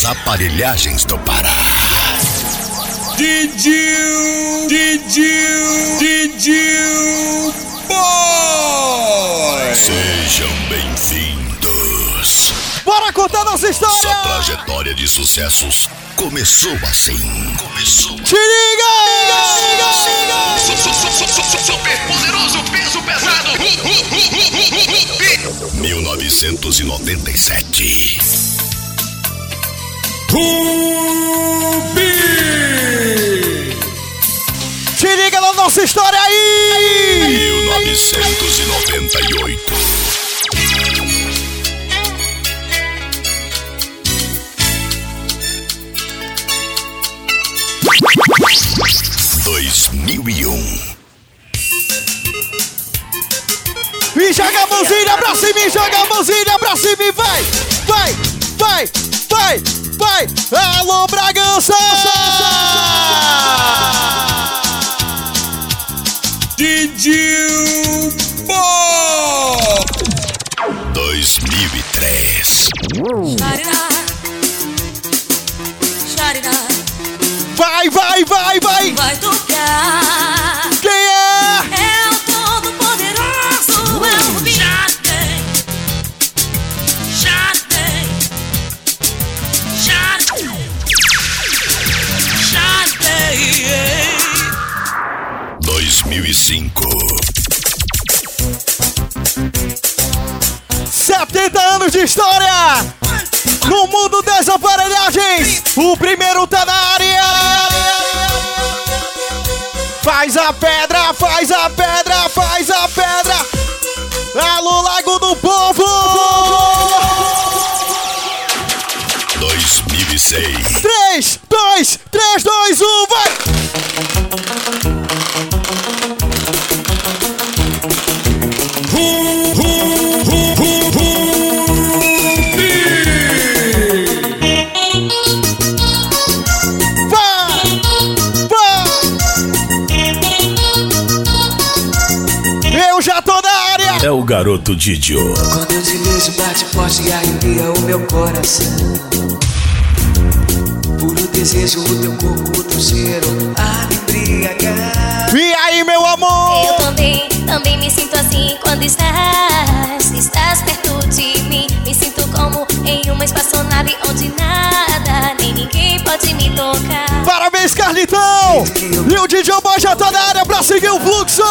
das aparelhagens do Pará. Didio, Didio, Didio Boy! Sejam bem-vindos. Bora contar nossa história! Sua trajetória de sucessos começou assim. Começou. Te liga! Super poderoso, peso pesado. 1997. Rubi! Te liga na nossa história aí! 1998. Dois mil e um. E joga a mãozinha pra cima, e joga a mãozinha pra cima e vai! Vai! Vai! Vai! Vai! Alô, Bragança! Didio Boy! 2003. Vai, vai, vai, vai! Vai o primeiro tá na área! Faz a pedra, faz a pedra, faz a pedra! Alô, Lago garoto Didio. Quando eu te vejo, bate forte e arrepia o meu coração. Puro desejo, o teu corpo, o teu cheiro, a me embriagar. E aí, meu Eu amor? também, também me sinto assim quando estás, estás perto de mim. Me sinto como em uma espaçonave onde nada, nem ninguém pode me tocar. Parabéns, Carlitão! O DJ Boy já tá na área pra seguir o fluxo!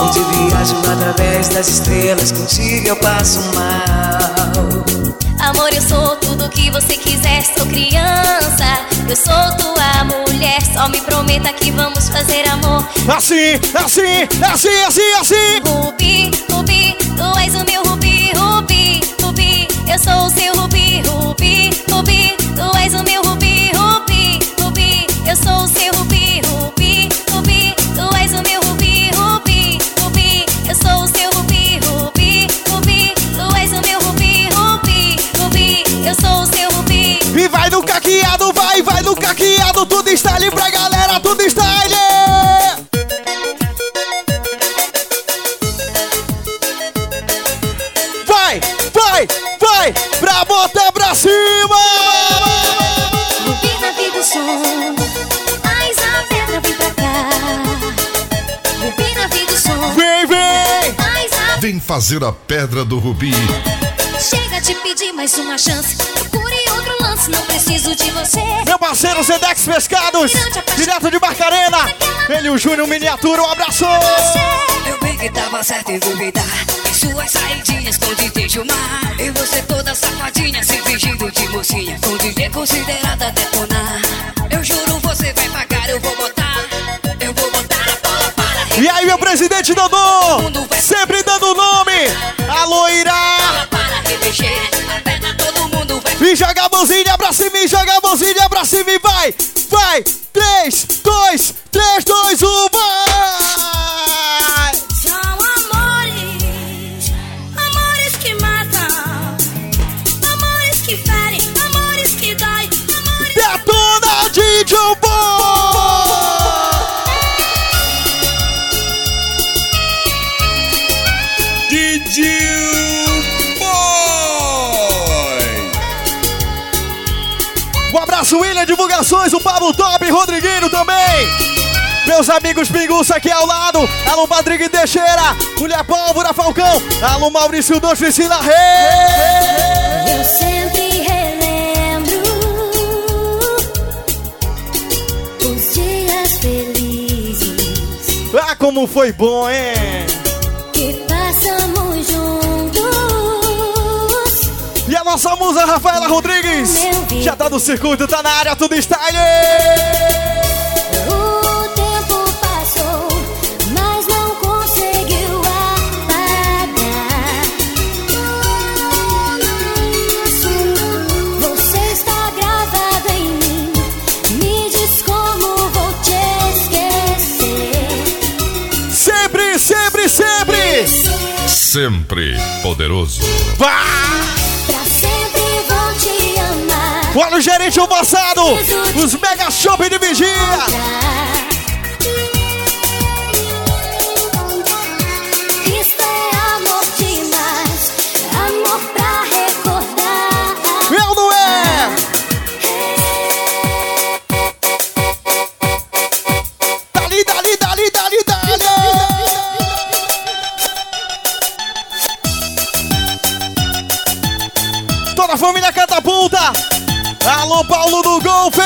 Onde viajo através das estrelas, contigo eu passo mal. Amor, eu sou tudo que você quiser, sou criança. Eu sou tua mulher, só me prometa que vamos fazer amor. Assim, assim, assim, assim, assim! Rubi, Rubi, tu és o meu Rubi, Rubi, Rubi. Eu sou o seu Rubi, Rubi, Rubi. Tu és o meu vai, vai no caqueado, tudo style pra galera, tudo style! Vai, vai, vai, pra botar pra cima! Rubi na vida o som. Mais a pedra vem pra cá. Rubi na vida o som. Vem, vem! A Vem fazer a pedra do Rubi. Chega de pedir mais uma chance. Procure não preciso de você. Meu parceiro Zedex Pescados, direto de Barcarena, ele e o Júnior Miniatura, um abraço! Eu bem que tava certo em duvidar. Em suas saidinhas, onde tem mar. E você toda safadinha, se fingindo de mocinha. Com DJ considerada detonar. Eu juro, você vai pagar, eu vou botar. Eu vou botar a bola para E aí, meu presidente Dodô, sempre dando nome, a loira! bola para remexer. Joga a mãozinha pra cima, e joga a mãozinha pra cima e vai! Vai! 3, 2, 3, 2, 1, vai! O Pablo Top, Rodriguinho também. Meus amigos Pinguça aqui ao lado. Alô, Patrick Teixeira. Mulher Pólvora Falcão. Alô, Maurício Doce, Priscila Rei. Eu sempre relembro os dias felizes Ah, como foi bom, hein? Nossa musa Rafaela Rodrigues. Já tá no circuito, tá na área, tudo style. O tempo passou, mas não conseguiu apagar. Você está gravado em mim. Me diz como vou te esquecer. Sempre, sempre, sempre. Sempre poderoso. Vá! Olha o gerente o passado. Os mega shopping de vigia. Alô, Paulo do Golfe.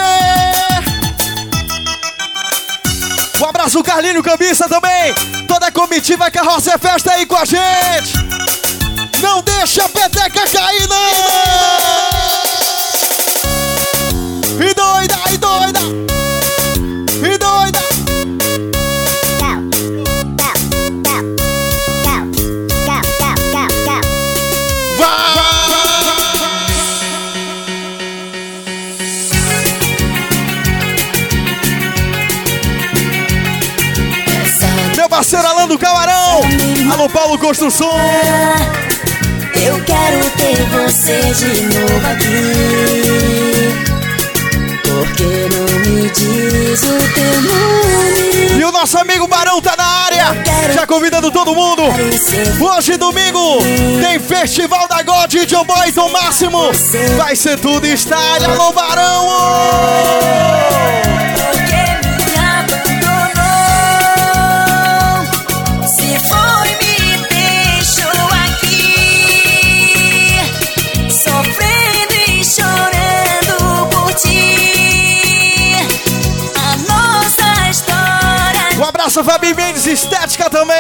Um abraço, Carlinho Camisa também. Toda a comitiva Carroça é Festa aí com a gente. Não deixa a peteca cair, não! Alô, Paulo Construção! Eu quero ter você de novo aqui. Porque não me diz o teu nome. E o nosso amigo Barão tá na área! Já convidando todo mundo! Hoje, domingo, tem Festival da God John Boyton Máximo! Vai ser tudo style! Alô, Barão! Estética também!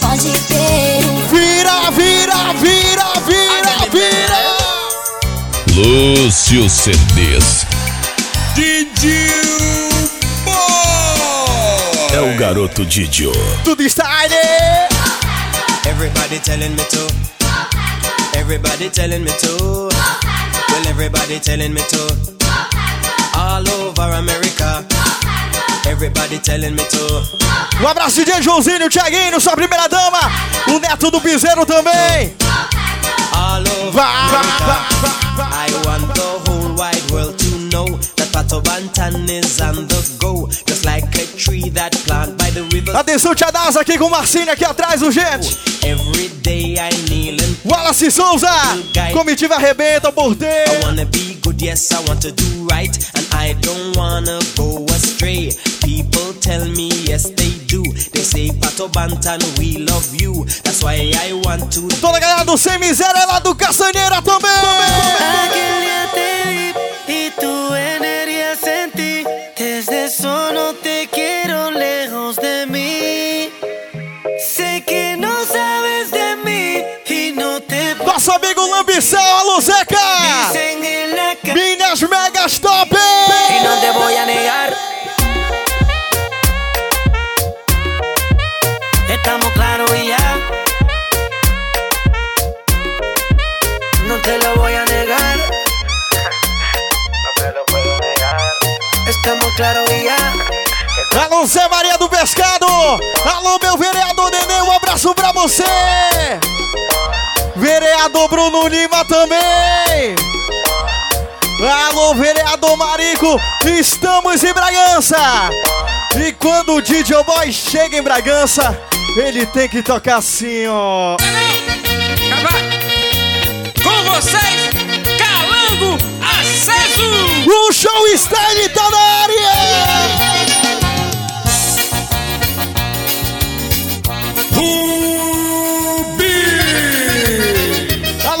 pode ter um Vira, vira, vira, vira, vira! Lúcio CDs. Didi Boy. É o garoto Didio. Tudo style! Everybody telling me to. Everybody telling me to. Well, everybody telling me to. All over America. Everybody telling me to. Um abraço de Joãozinho, Thiaguinho, sua primeira dama! O neto do Piseiro também! All over. I want the whole wide world to know that Pato Bantan is on the go. Just like a tree that plant by the river. Atenção, Tia Daza aqui com o Marcinho aqui atrás, urgente! Every day I kneel and Wallace Souza! Comitiva arrebenta, porteiro! I wanna be good, yes, I want to do right, and I don't wanna go astray. People tell me, yes, they do. They say, Pato Bantan, we love you. That's why I want to. Toda a galera do Sem Miséria lá do Caçaneira também! Aquel día te vi y tu energía sentí. Desde eso no te quiero lejos de mí. Sé que no sabes de mí y no te Nosso amigo Lambição, alô Zeca! Você! Vereador Bruno Lima também! Alô vereador Marico, estamos em Bragança! E quando o DJ Boy chega em Bragança, ele tem que tocar assim, ó. Com vocês, Calango, a Paraíso! O show style tá na área!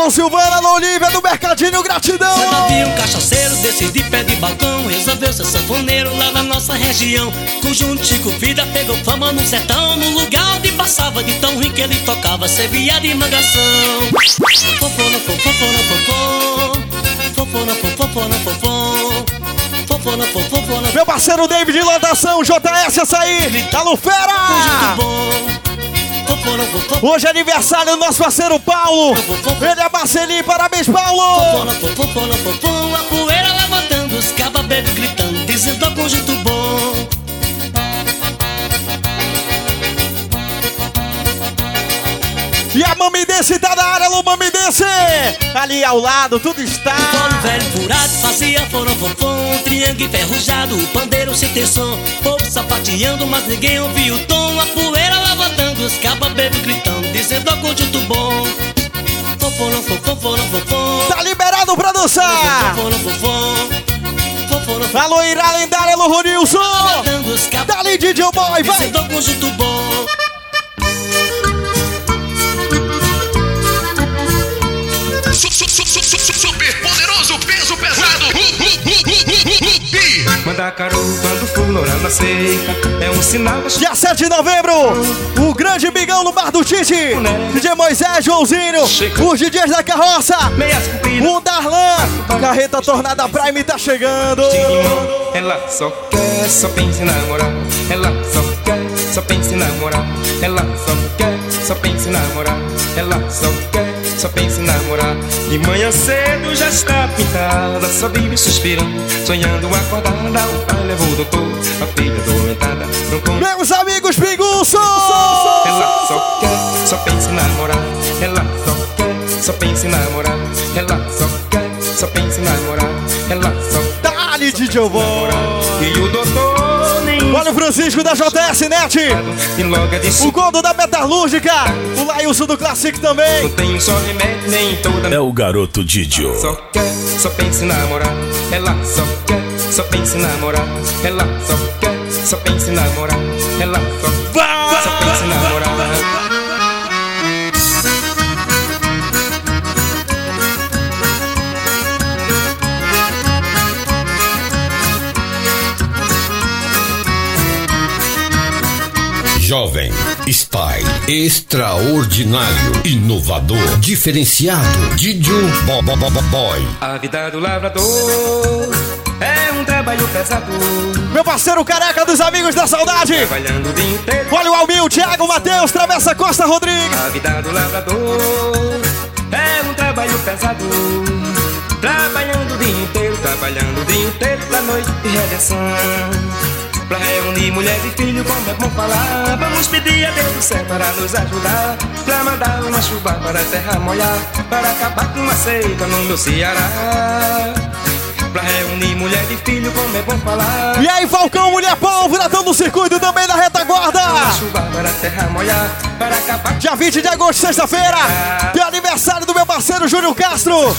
Alô Silvana, alô Olivia do Mercadinho, gratidão! Quando havia um cachaceiro desse de pé de balcão Resolveu ser sanfoneiro lá na nossa região Conjunto Chico Vida pegou fama no sertão No lugar onde passava de tão ruim que ele tocava Servia de mangação Fofona, fofona, fofona Fofona, fofona, fofona Fofona, fofona, Meu parceiro David de Lotação, JS Açaí, alô Conjunto Fera! bom Fofona, fofona Hoje é aniversário do nosso parceiro Paulo! Ele é Marcelinho, parabéns Paulo! A poeira levantando, os bebe gritando Dizendo ao conjunto bom E a Mamidense tá na área, alô Mamidense! Ali ao lado, tudo está! Fone velho furado, fazia forofofom Triângulo enferrujado, o pandeiro sem ter som Povo sapateando, mas ninguém ouvia o tom A poeira levantando, os cabas bebe gritando Dizendo ao conjunto bom Fofona, fofona, fofona Tá liberado pra dançar! Fofona Fofona, Alô Ira lendária, alô Ronilson! Dali DJ Boy, vai! Dizendo ao conjunto bom Mandacaru, quando florar na seca, é um sinal da Dia 7 de novembro, o grande bigão no Bar do Tite. DJ Moisés, Joãozinho, os DJs da carroça. O Darlan, Carreta Tornada Prime tá chegando. Ela só quer, só pensa em namorar. Ela só quer, só pensa em namorar. Ela só quer, só pensa em namorar. Ela só quer, só pensa em namorar. De manhã cedo já está pintada, só vive suspirando, sonhando acordada. O pai levou o doutor, a filha atormentada. Não come Meus amigos pinguços. Ela só quer, só pensa em namorar. Ela só quer, só pensa em namorar. Ela só quer, só pensa em namorar. Ela só quer Dali DJ. E o doutor Olha o Francisco da JS Net. é O. Gordo da Metalúrgica. O Lailson do Classic também. Não tem um só remédio, nem toda. É o garoto Didio. Só quer, só pensa em namorar. Ela só quer, só pensa em namorar. Ela só quer, só pensa em namorar. Ela só quer, só pensa em namorar. Jovem, style, extraordinário, inovador, diferenciado. Didio Bo- Bo- Bo- Bo- Boy. A vida do lavrador é um trabalho pesado. Meu parceiro careca dos amigos da saudade. Trabalhando o dia inteiro. Olha o Almil, Thiago Matheus, Travessa Costa Rodrigues. A vida do lavrador é um trabalho pesado. Trabalhando o dia inteiro, trabalhando o dia inteiro pra noite de redenção. Pra reunir mulher e filho, como é bom falar. Vamos pedir a Deus do céu para nos ajudar. Pra mandar uma chuva para a terra molhar. Para acabar com a seca no meu Ceará. Pra reunir mulher e filho, como é bom falar. E aí, Falcão, Mulher Pólvora, estão no circuito também da retaguarda. Dia 20 de agosto, sexta-feira, tem aniversário do meu parceiro Júlio Castro.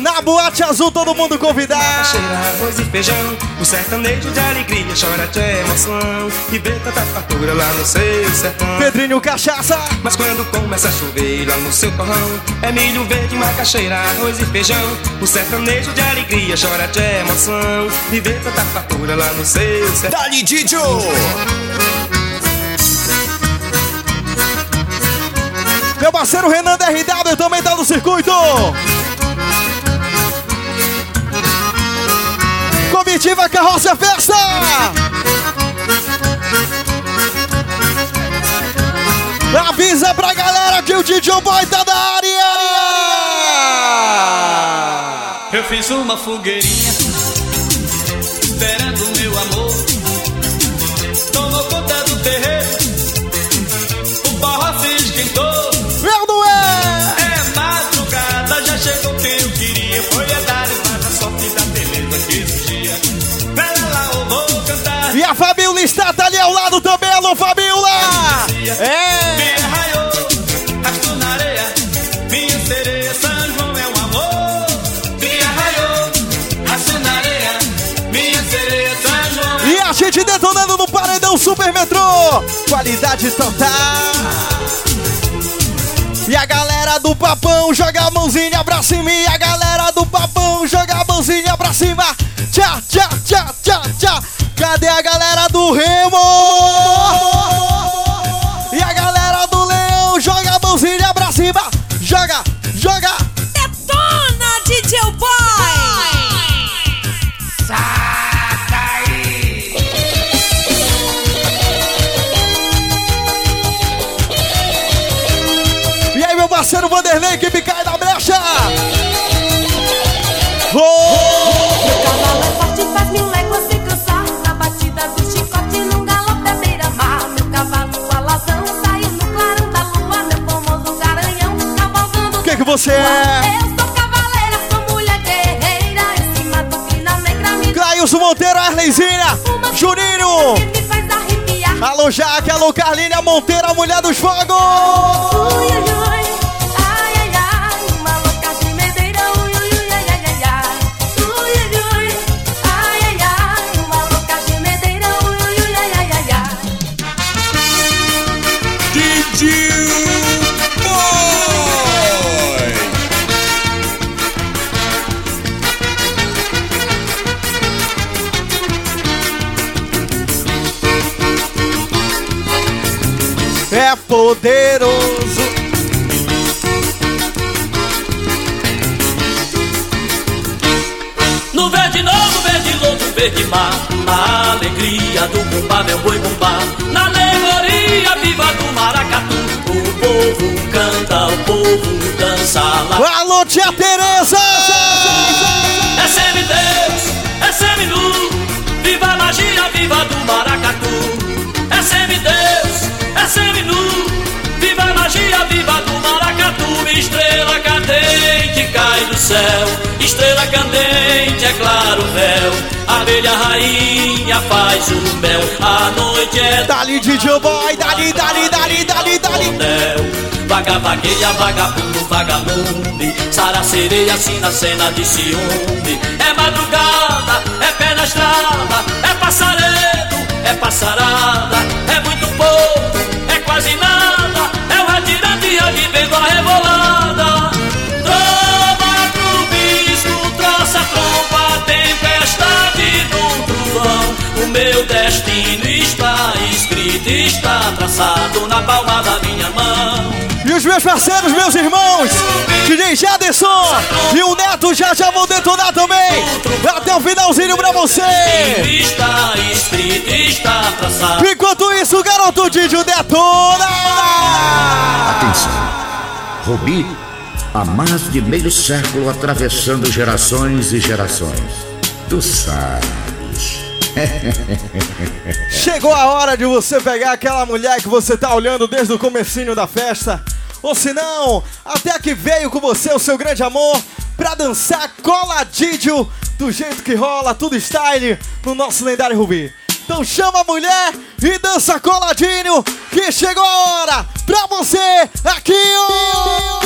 Na Boate Azul, todo mundo convidado. Cheira arroz e feijão, o sertanejo de alegria chora de emoção e vê tanta fartura lá no seu sertão. Pedrinho Cachaça, Mas quando começa a chover lá no seu torrão, é milho verde, macaxeira, arroz e feijão. O sertanejo de alegria chora de emoção e vê tanta fartura lá no seu sertão. Dali Didio. meu parceiro Renan DRW também tá no circuito. Comitiva Carroça Festa. Avisa pra galera que o DJ Boy tá na área. Eu fiz uma fogueirinha Esperando meu amor Tomou conta do terreiro O barro se esquentou Eu não é. Madrugada, já chegou quem eu queria Foi a dar mais a sorte da beleza que surgia Pera lá, eu vou cantar E a Fabiola está tá ali ao lado também. Alô, Fabiola. É. Super Metrô. Qualidade total. E a galera do papão joga a mãozinha pra cima. E a galera do papão joga a mãozinha pra cima. Tchá, tchá, tchá, tchá, tchá. Cadê a galera do Remo? Parceiro Vanderlei, que me cai da brecha. Oh! Meu cavalo é forte, faz mil léguas sem cansar. Na batida do chicote, num galope à beira-mar. Meu cavalo alazão, saiu no clarão da lua. Meu famoso garanhão, cavalgando. O que que você é? Eu sou cavaleira, sou mulher guerreira. Em cima do pina negra, me Clailson Monteiro, Arleizinha, Juninho. me faz arrepiar. Alô, Jaque, alô, Carlinha Monteiro, a mulher dos fogos. Ui, ui, ui. Poderoso. No verde novo, verde louco, verde mar Na alegria do bumbá, meu boi bumbá Na alegoria viva do maracatu O povo canta, o povo dança lá Alô, tia Tereza. Cai do céu Estrela candente é claro véu. Abelha rainha faz o mel. A noite é Dali, DJ Boy, dali, dali, dali, dali, dali. Vaga, vagueia, vagabundo, vagalume Sara sereia, assim na cena de ciúme. É madrugada, é pé na estrada É passaredo, é passarada Está traçado na palma da minha mão E os meus parceiros, meus irmãos, DJ Jaderson e o Neto já já vão detonar também. Até o finalzinho pra você. Está escrito, está traçado Enquanto isso, o garoto Didio detona. Atenção! Rubi, há mais de meio século atravessando gerações e gerações. Tu sabes. Chegou a hora de você pegar aquela mulher que você tá olhando desde o comecinho da festa. Ou se não, até que veio com você o seu grande amor pra dançar coladídio do jeito que rola, tudo style no nosso lendário Rubi. Então chama a mulher e dança coladinho que chegou a hora pra você aqui, ó.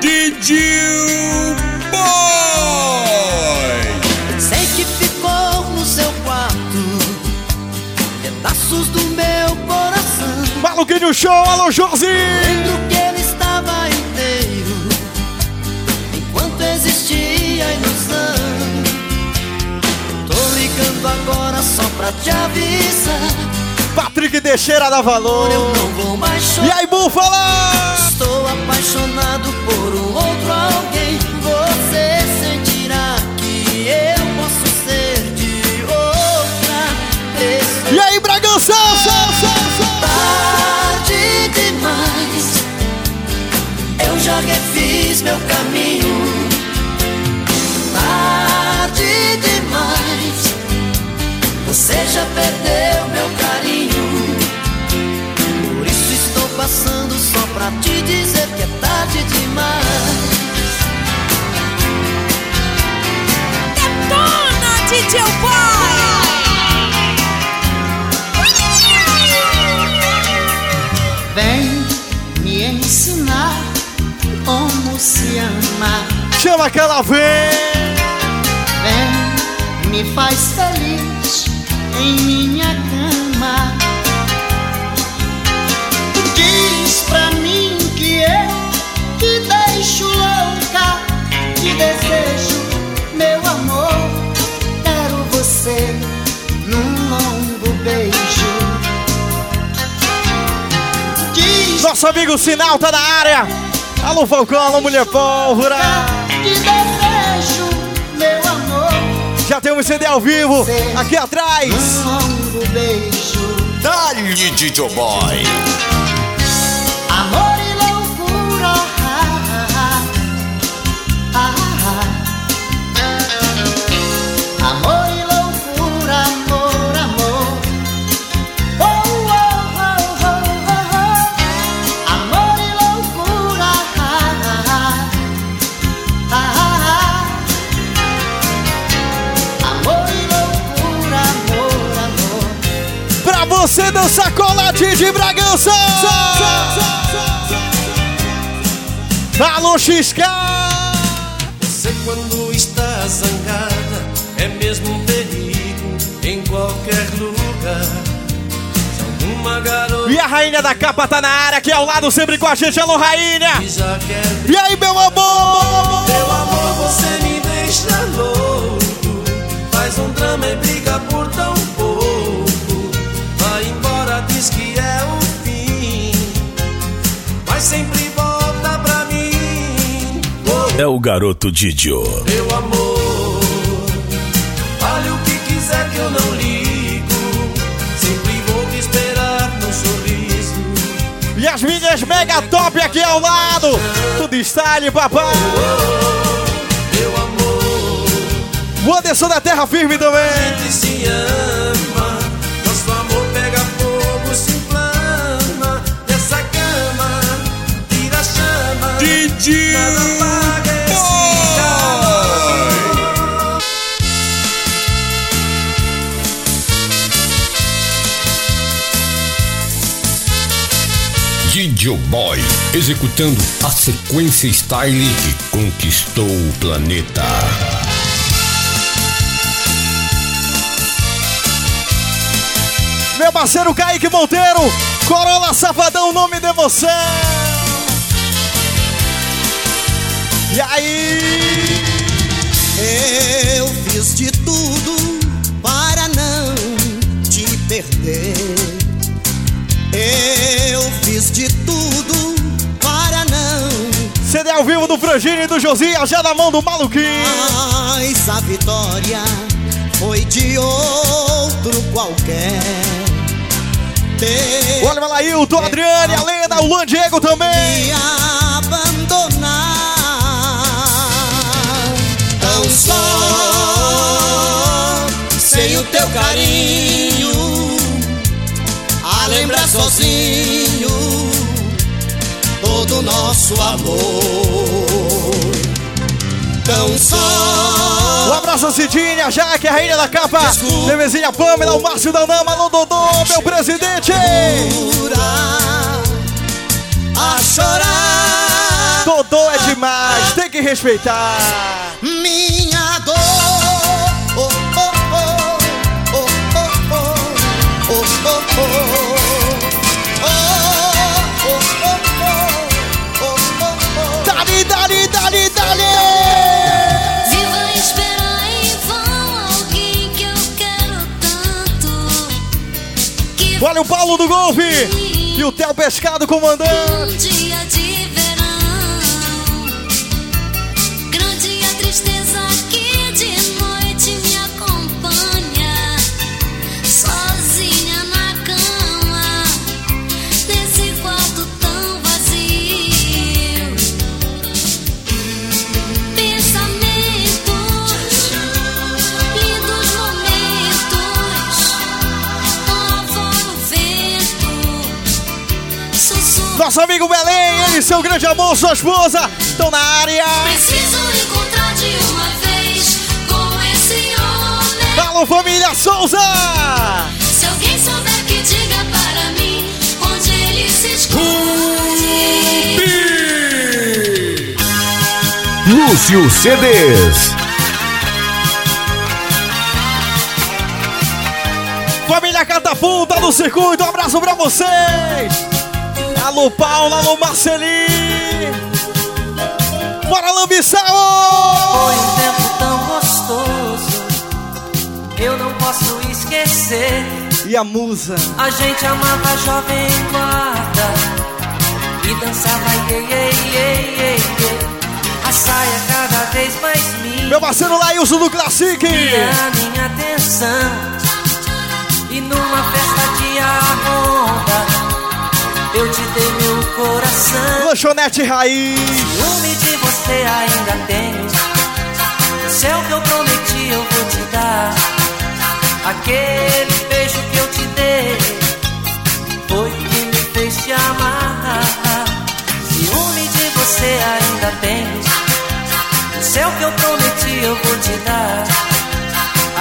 DJ Boy. Sei que ficou no seu quarto pedaços do meu coração. Maluquinho Show, alô Josi! Lembro que ele estava inteiro enquanto existia a ilusão. Tô ligando agora só pra te avisar. Patrick Teixeira da Valor. Eu não vou mais chorar. E aí, Búfala? Estou apaixonado por um outro alguém. Você sentirá que eu posso ser de outra pessoa. E aí, Bragança? Tarde demais. Eu já refiz meu caminho. Tarde demais. Você já perdeu meu carinho. Por isso estou passando só pra te dizer que é tarde demais. DJ Boy! Vem me ensinar como se ama. Chama aquela vez. Vem me faz feliz em minha cama. Nosso amigo Sinal tá na área. Alô, Falcão, alô, Mulher Pólvora. Já tem um CD ao vivo aqui atrás. Dali DJ Boy. Você dançar coladinho de Bragança. Alô, XK. Você quando está zangada é mesmo um perigo em qualquer lugar. Se alguma garota E a rainha da capa tá na área, aqui ao lado, sempre com a gente. Alô, rainha. E aí, meu amor? Meu amor, você me deixa louco. Faz um drama e briga por tão pouco. É o garoto Didio. meu amor, fale o que quiser que eu não ligo. Sempre vou te esperar no sorriso. E as minhas mega top aqui ao lado. Tudo style, papai. Meu amor, O Anderson da Terra Firme também. gente se ama. Executando a sequência style que conquistou o planeta. Meu parceiro Kaique Monteiro. Corolla Safadão, nome de emoção. E aí? Eu fiz de tudo para não te perder. Eu fiz de tudo. CD ao vivo do Frangini e do Josias, já na mão do maluquinho. Mas a vitória foi de outro qualquer. Ter Olha lá, Hilton, Adriane, a Lena, o Luan Diego também. me abandonar. Tão só, sem o teu carinho, a lembrar sozinho todo o nosso amor. Tão só. Um abraço a Cidinha, Jaque, a rainha da capa. Nevezinha Pamela, o Márcio Danama, alô Dodô, meu presidente. a chorar. Dodô é demais, tem que respeitar. Minha Olha o Paulo do Golfe e o Theo Pescado um comandante. dia Nosso amigo Belém, ele e seu grande amor, sua esposa, estão na área. Preciso encontrar de uma vez com esse homem. Alô, família Souza. Se alguém souber que diga para mim onde ele se esconde. Lúcio CDs. Família Catapulta no circuito, um abraço pra vocês! Alô, Paula, alô, Marcelinho! Bora, Lambiçal! Foi um tempo tão gostoso, eu não posso esquecer. E a musa? A gente amava a jovem guarda e dançava iê, iê, iê, iê, iê. A saia cada vez mais minha. Meu parceiro Lailson do Classic! E a minha atenção. E numa festa de arronda, eu te dei meu coração. Lanchonete Raiz! Ciúme de você ainda tenho. Se é o que eu prometi, eu vou te dar. Aquele beijo que eu te dei foi que me fez te amar. Ciúme de você ainda tenho. Se é o que eu prometi, eu vou te dar.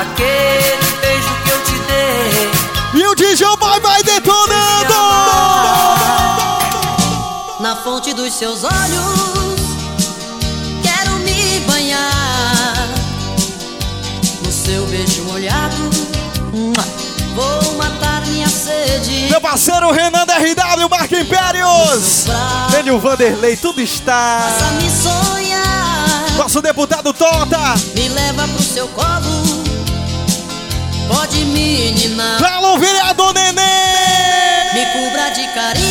Aquele beijo que eu te dei. E o DJ fonte dos seus olhos, quero me banhar. No seu beijo molhado, vou matar minha sede. Meu parceiro Renan da RW, Marca Impérios! O Vanderlei, tudo está. Faça me sonhar. Nosso deputado Tota! Me leva pro seu colo. Pode menina. Alô, vereador Nenê! Me cubra de carinho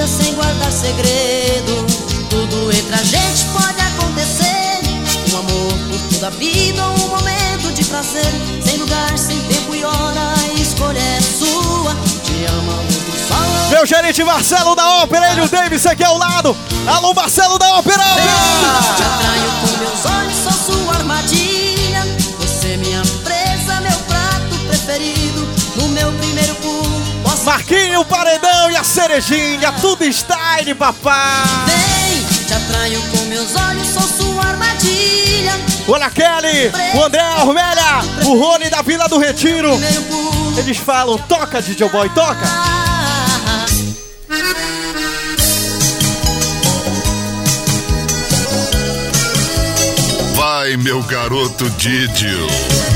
vida sem guardar segredo. Tudo entre a gente pode acontecer. Um amor por toda a vida, um momento de prazer. Sem lugar, sem tempo e hora, a escolha é sua. Te amo, amor do sol. Meu gerente Marcelo da Ópera, ele o Davis aqui ao lado. Alô, Marcelo da Ópera! Te atraio com meus olhos, sou sua Marquinho, o Paredão e a Cerejinha, tudo style, papai! Vem, te atraio com meus olhos, sou sua armadilha. Olha a Kelly, o André Armélia, o Rony da Vila do Retiro. Eles falam, toca, DJ Boy, toca! Vai, meu garoto Didio.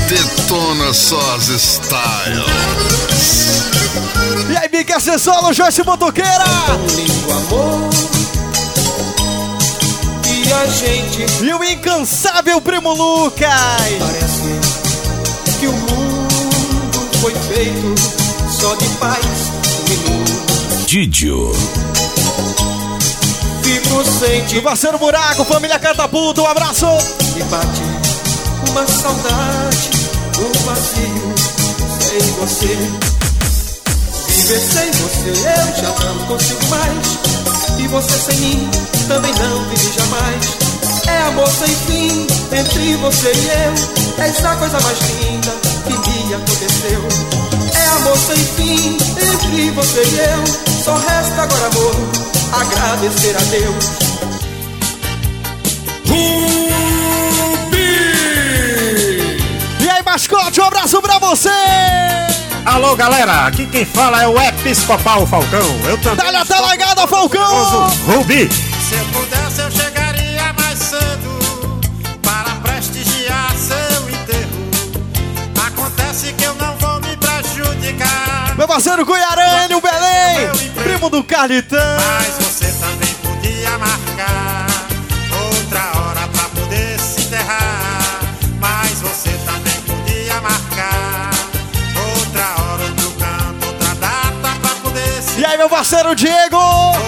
Detona só as styles. E aí, Bica Solo, Joyce Motoqueira! lindo amor. E a gente E o incansável Primo Lucas! que o mundo foi feito só de paz minuto. Didio. Fico sentindo Meu parceiro Buraco, família Catapulta, um abraço! e bate uma saudade, um vazio sem você. Viver sem você eu já não consigo mais. E você sem mim também não vive jamais. É amor sem fim entre você e eu. Essa a coisa mais linda que me aconteceu. É amor sem fim entre você e eu. Só resta agora amor, agradecer a Deus. E aí, mascote, um abraço pra você! Alô, galera, aqui quem fala é o Episcopal Falcão. Eu também. Dá-lhe a talagada, Falcão! Rubi. Se eu pudesse, eu chegaria mais cedo para prestigiar seu enterro. Acontece que eu não vou me prejudicar. Meu parceiro Cuiarane, o Belém! Primo do Carlitão! Mas você também podia marcar outra hora pra poder se enterrar. Mas você aí, meu parceiro Diego!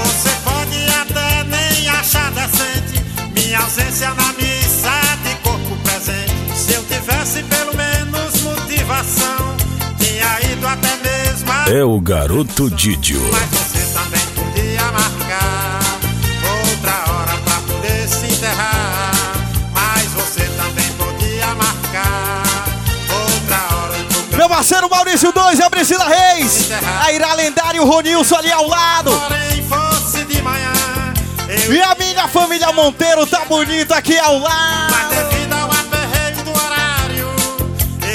Você pode até nem achar decente minha ausência na missa de corpo presente. Se eu tivesse pelo menos motivação, tinha ido até mesmo. a- É o garoto Didio. Mas você também podia marcar outra hora pra poder se enterrar. Maurício 2, a é Priscila Reis. A Ira lendário e o Ronilson ali ao lado. E a minha família Monteiro tá bonita aqui ao lado. Mas devido ao aperreio do horário,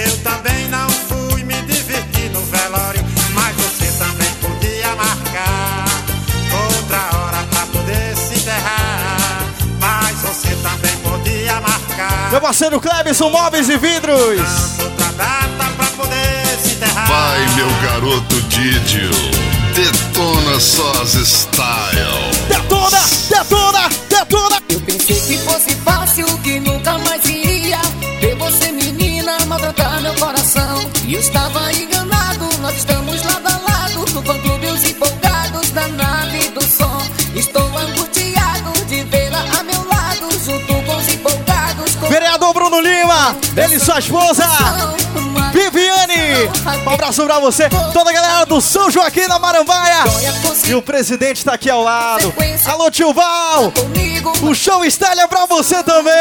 eu também não fui me divertir no velório. Mas você também podia marcar outra hora pra poder se enterrar. Mas você também podia marcar. Meu parceiro Clebson Móveis e Vidros. Vai, meu garoto Didio. Detona sós style. Detona, detona, detona. Eu pensei que fosse fácil, que nunca mais iria ver você, menina, maltratar meu coração. E eu estava enganado, nós estamos lado a lado no clube, os empolgados da nave do som. Estou angustiado de vê-la a meu lado, junto com os empolgados. Com Vereador Bruno Lima, ele e sua esposa. Um abraço pra você, toda a galera do São Joaquim da Marambaia. E o presidente tá aqui ao lado. Alô, tio Val. O show Estelha pra você também.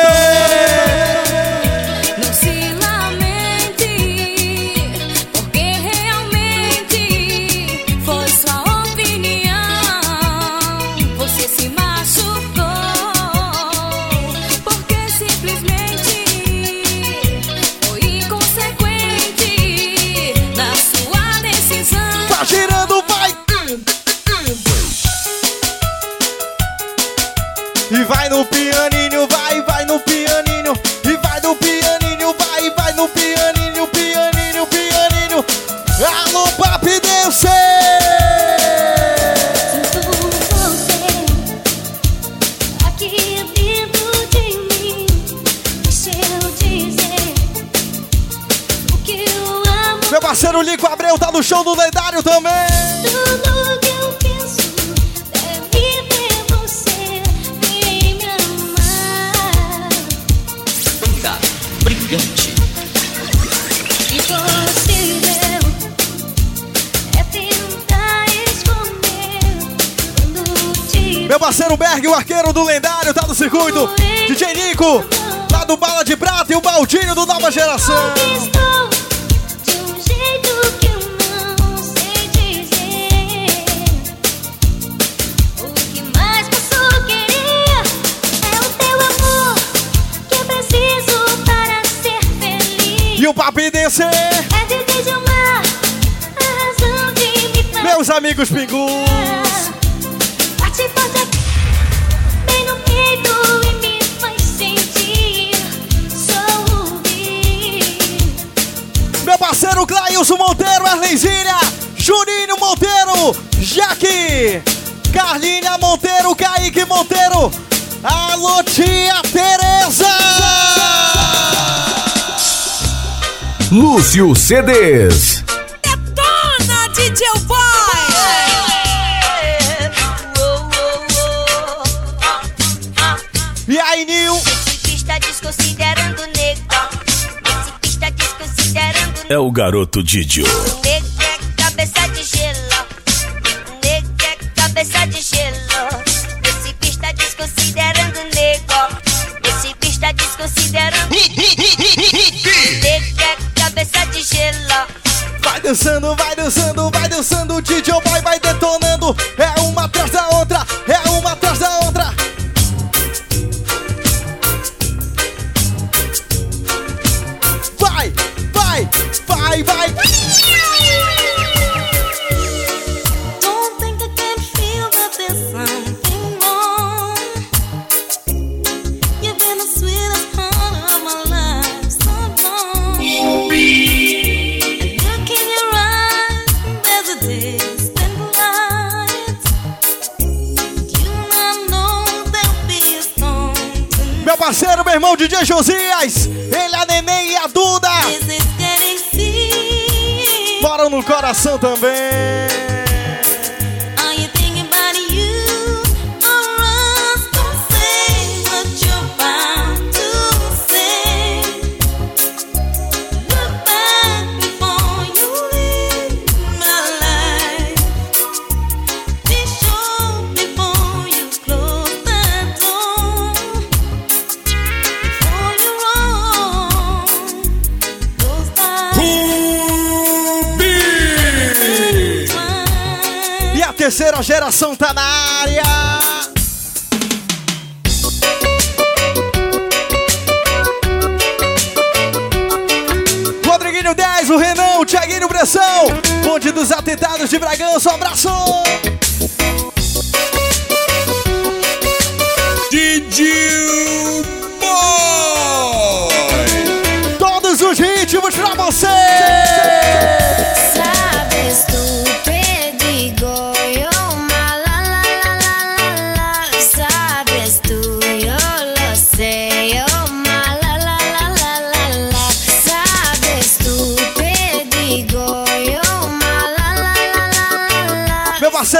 Parceiro Lico Abreu tá no show do lendário também. Tudo que eu penso deve ter você em me amar. Linda, brilhante. Impossível é tentar esconder quando te Meu parceiro Berg, o arqueiro do lendário, tá no circuito. DJ Nico, lá do Bala de Prata e o Baldinho do Nova Geração. Estou E dance, É viver de amar, a razão de me fazer. meus amigos pingus. Bate forte bem no peito e me faz sentir só ouvir. Meu parceiro Clailson Monteiro, Arlenzília, Juninho Monteiro, Jaque, Carlinha Monteiro, Kaique Monteiro. Alô, tia Tereza! Lúcio CDs. Detona, DJ Boy! E aí, Nil? Esse pista desconsiderando nego. Esse pista desconsiderando É o garoto Didio. nego é cabeça de gelo. Nego é cabeça de gelo. Dançando, vai dançando, vai dançando, DJ Josias, ele, a Neném e a Duda. Moram no coração também. Geração tá na área. Rodriguinho 10, o Renan, o Thiaguinho Pressão, Bonde dos Atentados de Bragança, um abraço! DJ Boy!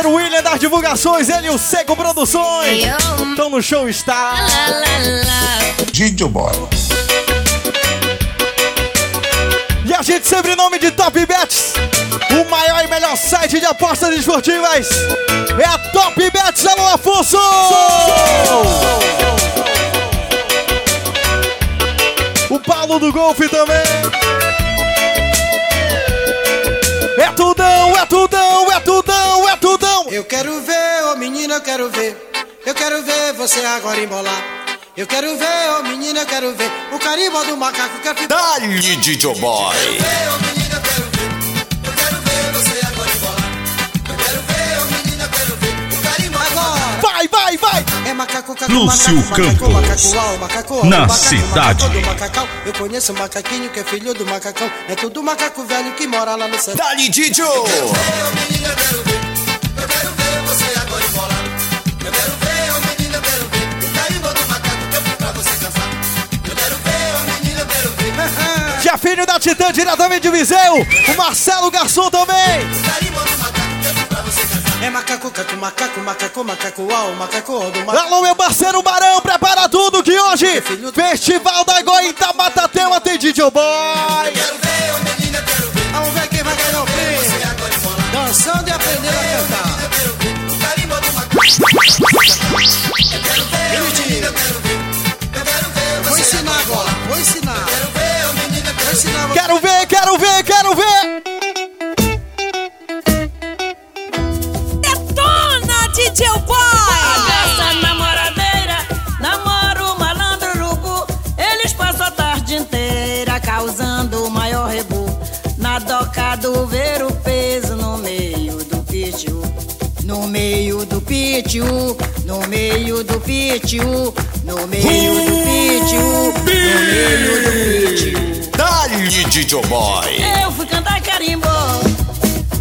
Parceiro William das divulgações, ele e o Seco Produções. Estão no show está. Didio Boy. E a gente sempre em nome de Top Bets, o maior e melhor site de apostas esportivas. É a Top Bets, alô Afonso! O Paulo do Golfe também. Quero ver, ô menina, eu quero ver. Eu quero ver você agora embolar. Eu quero ver, ô menina, eu quero ver. O carimbo do macaco quer ficar. Dali, Didio Boy. Vai, vai, vai! É macaco, caco, Lúcio macaco, macaco, Campos. macaco, macaco, uau, Na macaco, cidade. macaco do macacão. Eu conheço um macaquinho que é filho do macacão. É tudo macaco velho que mora lá no céu. Dali, Didio! Já diretamente de Viseu. O Marcelo Garçom também. É macaco, caco, macaco, macaco, macaco, uau, macaco, do macaco. Alô, meu parceiro Barão, prepara tudo que hoje, Festival da Goita Matatema tem DJ Boy. Vamos ver quem vai ganhar o prêmio. Dançando e aprendendo a cantar. Bonitinho. Vou Quero ver, quero ver, quero ver. Detona, DJ Boy! Essa namoradeira namora o malandro urubu. Eles passam a tarde inteira causando o maior rebu. Na doca do ver o peso no meio do pitiu. No meio do pitiu, no meio do pitiu, no meio do pitiu, no meio do pitiu. Didio Boy. Eu fui cantar carimbó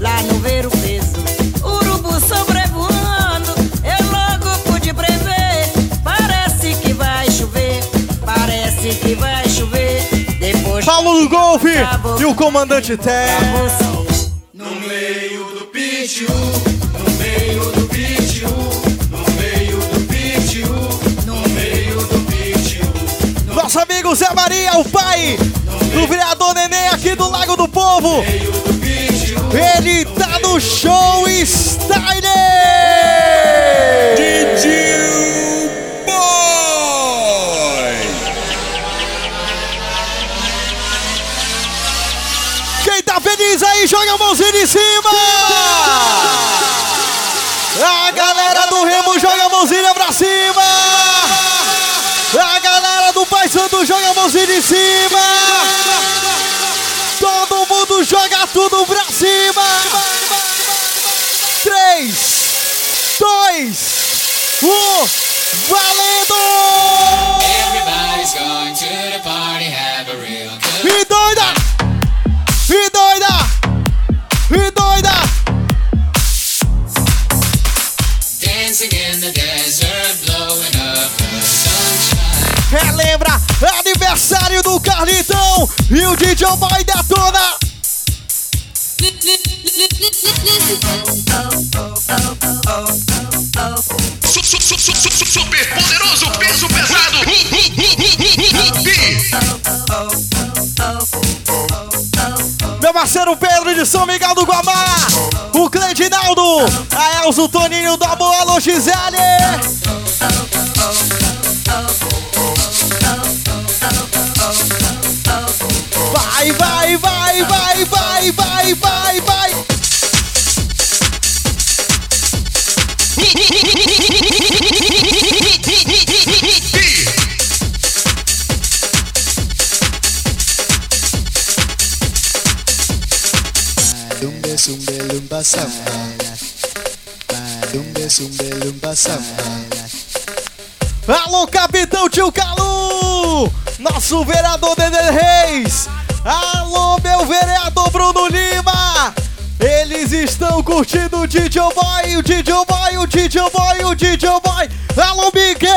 lá no ver o peso. Urubu sobrevoando, eu logo pude prever. Parece que vai chover, parece que vai chover. Depois Paulo do Golfe e o comandante Té. No meio do pitiu, no meio do pitiu, no meio do pitiu, no meio do pitiu. Nosso amigo Zé Maria, o pai do vereador Povo. Ele tá no show Style. Didio Boy. Quem tá feliz aí, joga a mãozinha em cima! A galera do Remo joga a mãozinha pra cima! A galera do Pai Santo joga a mãozinha em cima! Todo mundo joga tudo pra cima! 3, 2, 1, valendo! Everybody's going to the party, have a real good E doida! E doida! E doida! dancing in the desert, blowing up the sunshine. Relembra aniversário do Carlitão e o DJ Boy detona. Super poderoso, peso pesado. Meu parceiro Pedro de São Miguel do Guamá, o Cleidinaldo, a Elzo Toninho do Amor, alô Gisele. Vai, vai, vai, vai, vai, vai, vai, vai. Dumbe zumbe lumba samba Dumbe zumbe lumba samba Alô, capitão tio Calu! Nosso vereador Dede Reis! Alô, meu vereador Bruno Lima! Eles estão curtindo o DJ Boy, o DJ Boy, o DJ Boy, o DJ Boy! Alô, Miguel!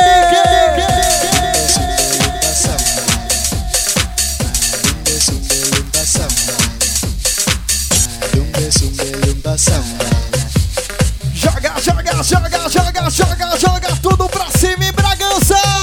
Lumba samba joga, joga, joga, joga tudo pra cima em Bragança.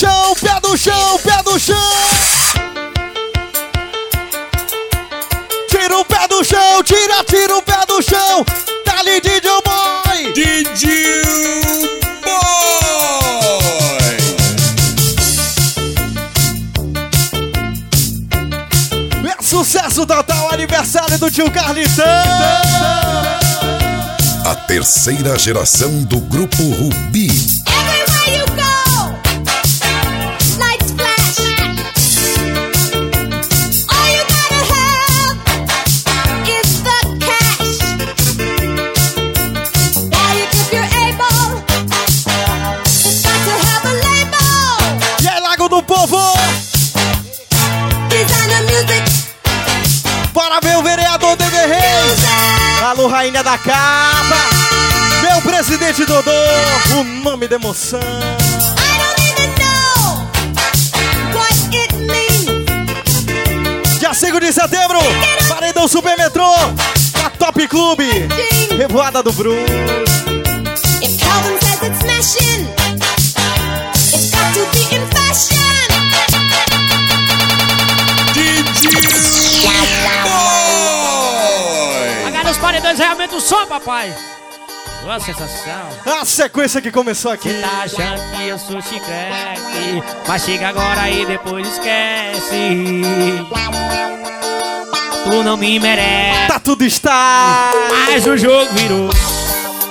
Chão, pé do chão, pé do chão. Tira o pé do chão, tira, tira o pé do chão. Dali, DJ Boy. DJ É sucesso total, aniversário do tio Carlitão. A terceira geração do Grupo Rubi. rainha da capa, meu presidente Dodô, o nome da emoção. Dia 5 de setembro, Paredão Super Metrô, Top Clube, Revoada do Bruno. It's got to be in fashion. DJ 42 realmente o som, papai. Uma sensação. A sequência que começou aqui. Você tá achando que eu sou chiclete, mas chega agora e depois esquece. Tu não me merece. Tá tudo está. Mas o jogo virou.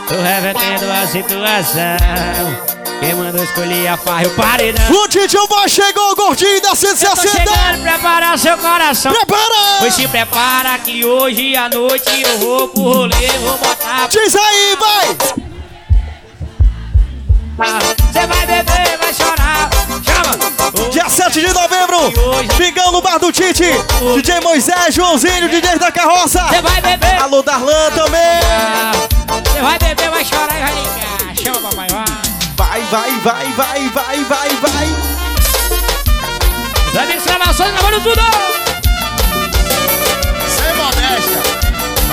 Tô revertendo a situação. Quem mandou escolher a farra e o paredão. O DJ Boy chegou, gordinho da Eu tô 160. chegando, preparar seu coração. Prepara! Pois se prepara que hoje à noite eu vou pro rolê, vou botar. Diz aí, vai! Você vai beber, vai chorar. Chama! Dia 7 de novembro, Pingão no Bar do Tite. DJ Moisés, Joãozinho, DJ da Carroça. Você vai beber. Alô, Darlan também. Você vai beber, vai chorar e vai ligar. Chama, papai, vai. Vai, vai, vai, vai, vai, vai, vai. Dani Exclamações, gravando tudo! Sem modéstia.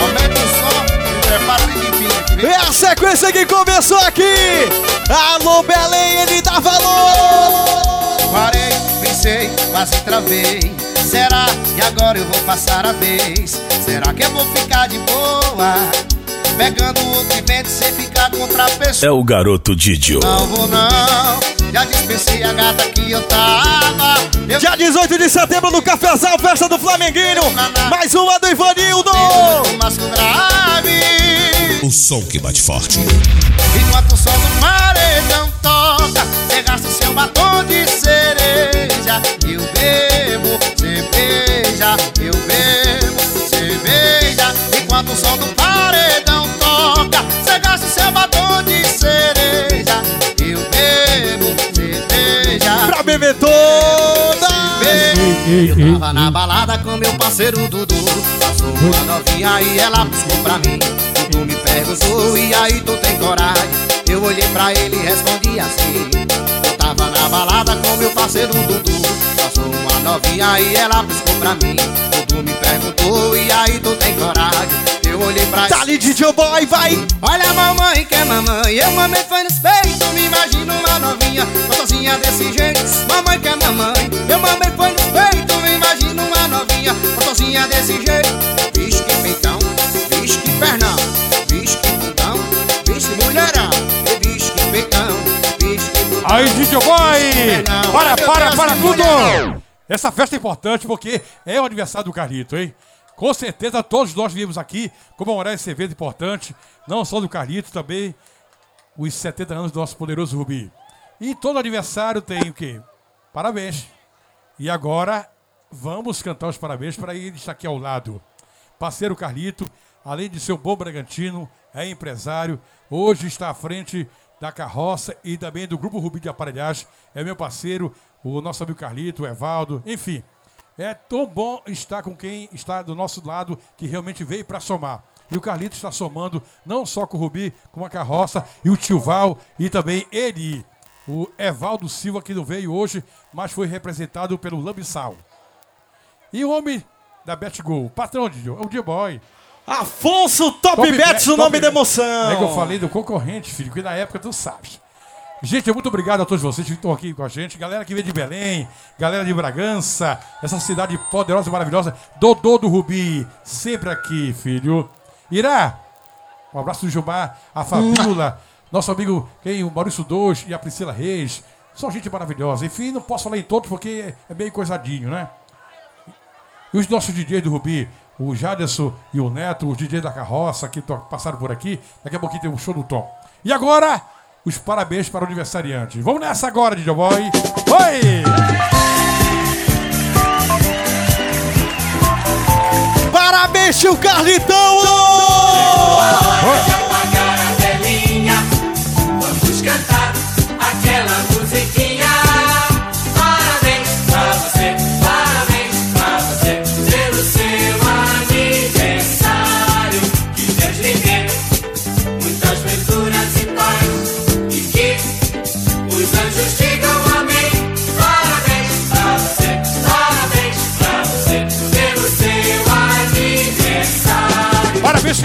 Aumenta o som e prepara o aqui. É a sequência que começou aqui. Alô, Belém, ele dá valor. Parei, pensei, quase travei. Será que agora eu vou passar a vez? Será que eu vou ficar de boa? Pegando outro vento sem ficar contra a pessoa. É o garoto Didio. Não vou não, já dispensei a gata que eu tava. Eu Dia 18 de setembro no Cafezal, festa do Flamenguinho. Mais uma do Ivanildo. O som que bate forte. Enquanto o som do paredão toca, você gasta seu batom de cereja. Eu bebo cerveja, eu bebo cerveja. Enquanto o som do paredão toca, você gasta seu batom de cereja. Eu bebo cerveja. Pra beber toda. Eu tava na balada com meu parceiro Dudu Passou uma novinha e ela buscou pra mim Dudu me perguntou, e aí tu tem coragem? Eu olhei pra ele e respondi assim tava na balada com meu parceiro Dudu. Passou uma novinha e ela buscou pra mim. Dudu me perguntou, e aí tu tem coragem? Eu olhei pra Tá ali, DJ Boy, vai. Olha a mamãe que é mamãe, eu mamãe foi nos peitos Me imagino uma novinha, gostosinha desse jeito. Mamãe que é mamãe, eu mamãe foi nos peitos Me imagino uma novinha, gostosinha desse jeito. Vixe que peitão, vixe que pernão Vixe Aí, DJ Boy! Para, para, para tudo! Essa festa é importante porque é o aniversário do Carlito, hein? Com certeza todos nós viemos aqui comemorar esse evento importante, não só do Carlito, também os 70 anos do nosso poderoso Rubi. E todo aniversário tem o quê? Parabéns. E agora vamos cantar os parabéns para ele estar aqui ao lado. Parceiro Carlito, além de ser um bom Bragantino, é empresário, hoje está à frente da carroça e também do Grupo Rubi de Aparelhagem. É meu parceiro, o nosso amigo Carlito, o Evaldo, enfim. É tão bom estar com quem está do nosso lado, que realmente veio para somar. E o Carlito está somando não só com o Rubi, com a carroça, e o Tio Val, e também ele, o Evaldo Silva, que não veio hoje, mas foi representado pelo Lambissal. E o homem da Betgol, patrão de o D-Boy. Afonso Top Bets, o nome da emoção. É que eu falei do concorrente, filho, que na época tu sabes. Gente, muito obrigado a todos vocês que estão aqui com a gente. Galera que veio de Belém, galera de Bragança, essa cidade poderosa e maravilhosa. Dodô do Rubi, sempre aqui, filho. Irá, um abraço do Gilmar, a Fabíola, nosso amigo quem, o Maurício Dois e a Priscila Reis. São gente maravilhosa. Enfim, não posso falar em todos porque é meio coisadinho, né? E os nossos DJs do Rubi, o Jaderson e o Neto, os DJs da carroça que passaram por aqui. Daqui a pouquinho tem um show do Tom. E agora, os parabéns para o aniversariante. Vamos nessa agora, DJ Boy. Oi! Parabéns, tio Carlitão! uma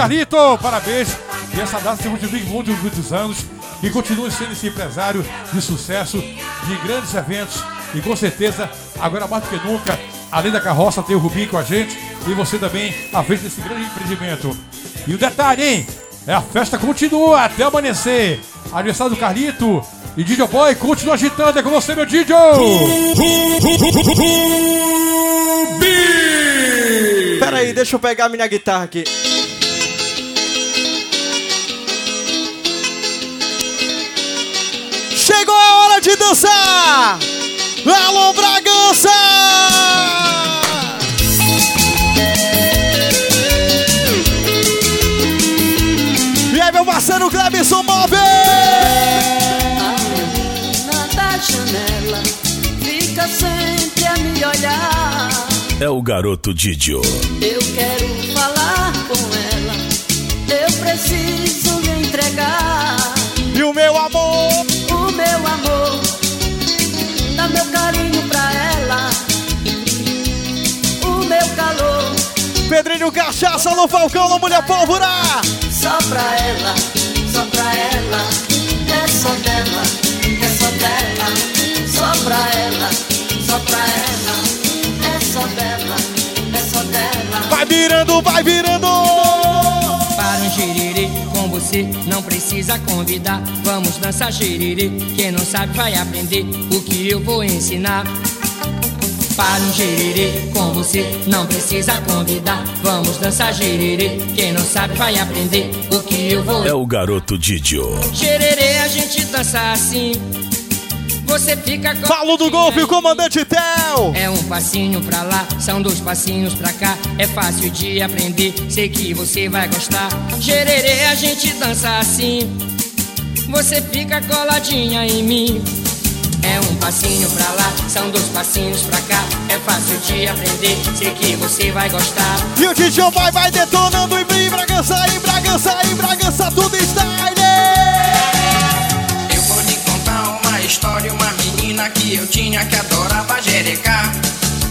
aniversário. Parabéns! E essa data se multiplique muitos, muitos anos e continue sendo esse empresário de sucesso, de grandes eventos. E com certeza, agora mais do que nunca, além da carroça, tem o Rubinho com a gente e você também à frente desse grande empreendimento. E o detalhe, hein? É a festa continua até amanhecer. Aniversário do Carlito e DJ Boy continua agitando. É com você, meu DJ! Pera aí, deixa eu pegar minha guitarra aqui. Dançar! Alô, Bragança! E aí, meu parceiro Clebson Móvel! menina da janela fica sempre a me olhar. É o garoto Didio. Eu quero falar com ela, eu preciso me entregar. E o meu amor? Pedrinho Cachaça no Falcão, na Mulher Pólvora! só pra ela, só pra ela. É só dela, é só dela. Só pra ela, só pra ela. É só dela, é só dela. Vai virando, vai virando! Para um xiriri com você não precisa convidar. Vamos dançar xiriri. Quem não sabe vai aprender o que eu vou ensinar. Para um xiriri com você não precisa convidar. Vamos dançar xiriri. Quem não sabe vai aprender o que eu vou É o garoto Didio. Xererê, a gente dança assim. Você fica com. Falo do golpe, o comandante Tel! É um passinho pra lá, são dois passinhos pra cá. É fácil de aprender, sei que você vai gostar. Xererê, a gente dança assim. Você fica coladinha em mim. É um passinho pra lá, são dois passinhos pra cá. É fácil de aprender, sei que você vai gostar. E o DJ vai, vai detonando em Bragança, em Bragança, em Bragança, tudo style! Eu vou lhe contar uma história, uma menina que eu tinha que adorava jerecar.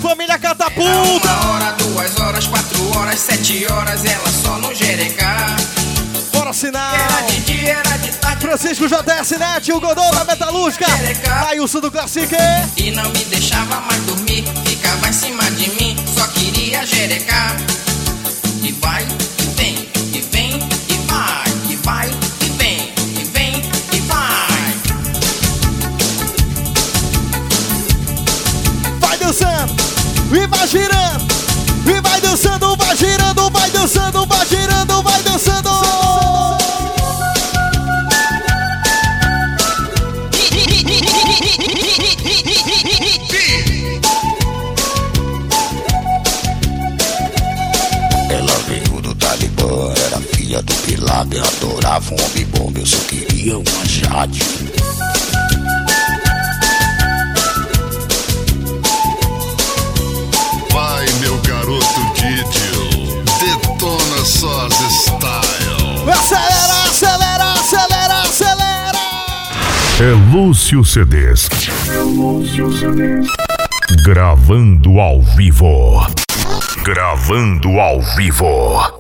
Família Catapulta! Uma hora, duas horas, quatro horas, sete horas, ela só no jerecar. Bora sinal! Francisco JS Net, o Godô da Metalúrgica! Ailson do Classique! E não me deixava mais dormir, ficava em cima de mim, só queria jerecar. E vai, e vem, e vem, e vai, e vai, e vem, e vem, e vai. Vai dançando! E vai girando! E vai dançando, vai girando, vai dançando, vai girando, vai dançando! Bom, eu só queria uma Jade. Vai, meu garoto Didio, detona sós style. Acelera, acelera, acelera, acelera! É Lúcio CDs. Gravando ao vivo. Gravando ao vivo.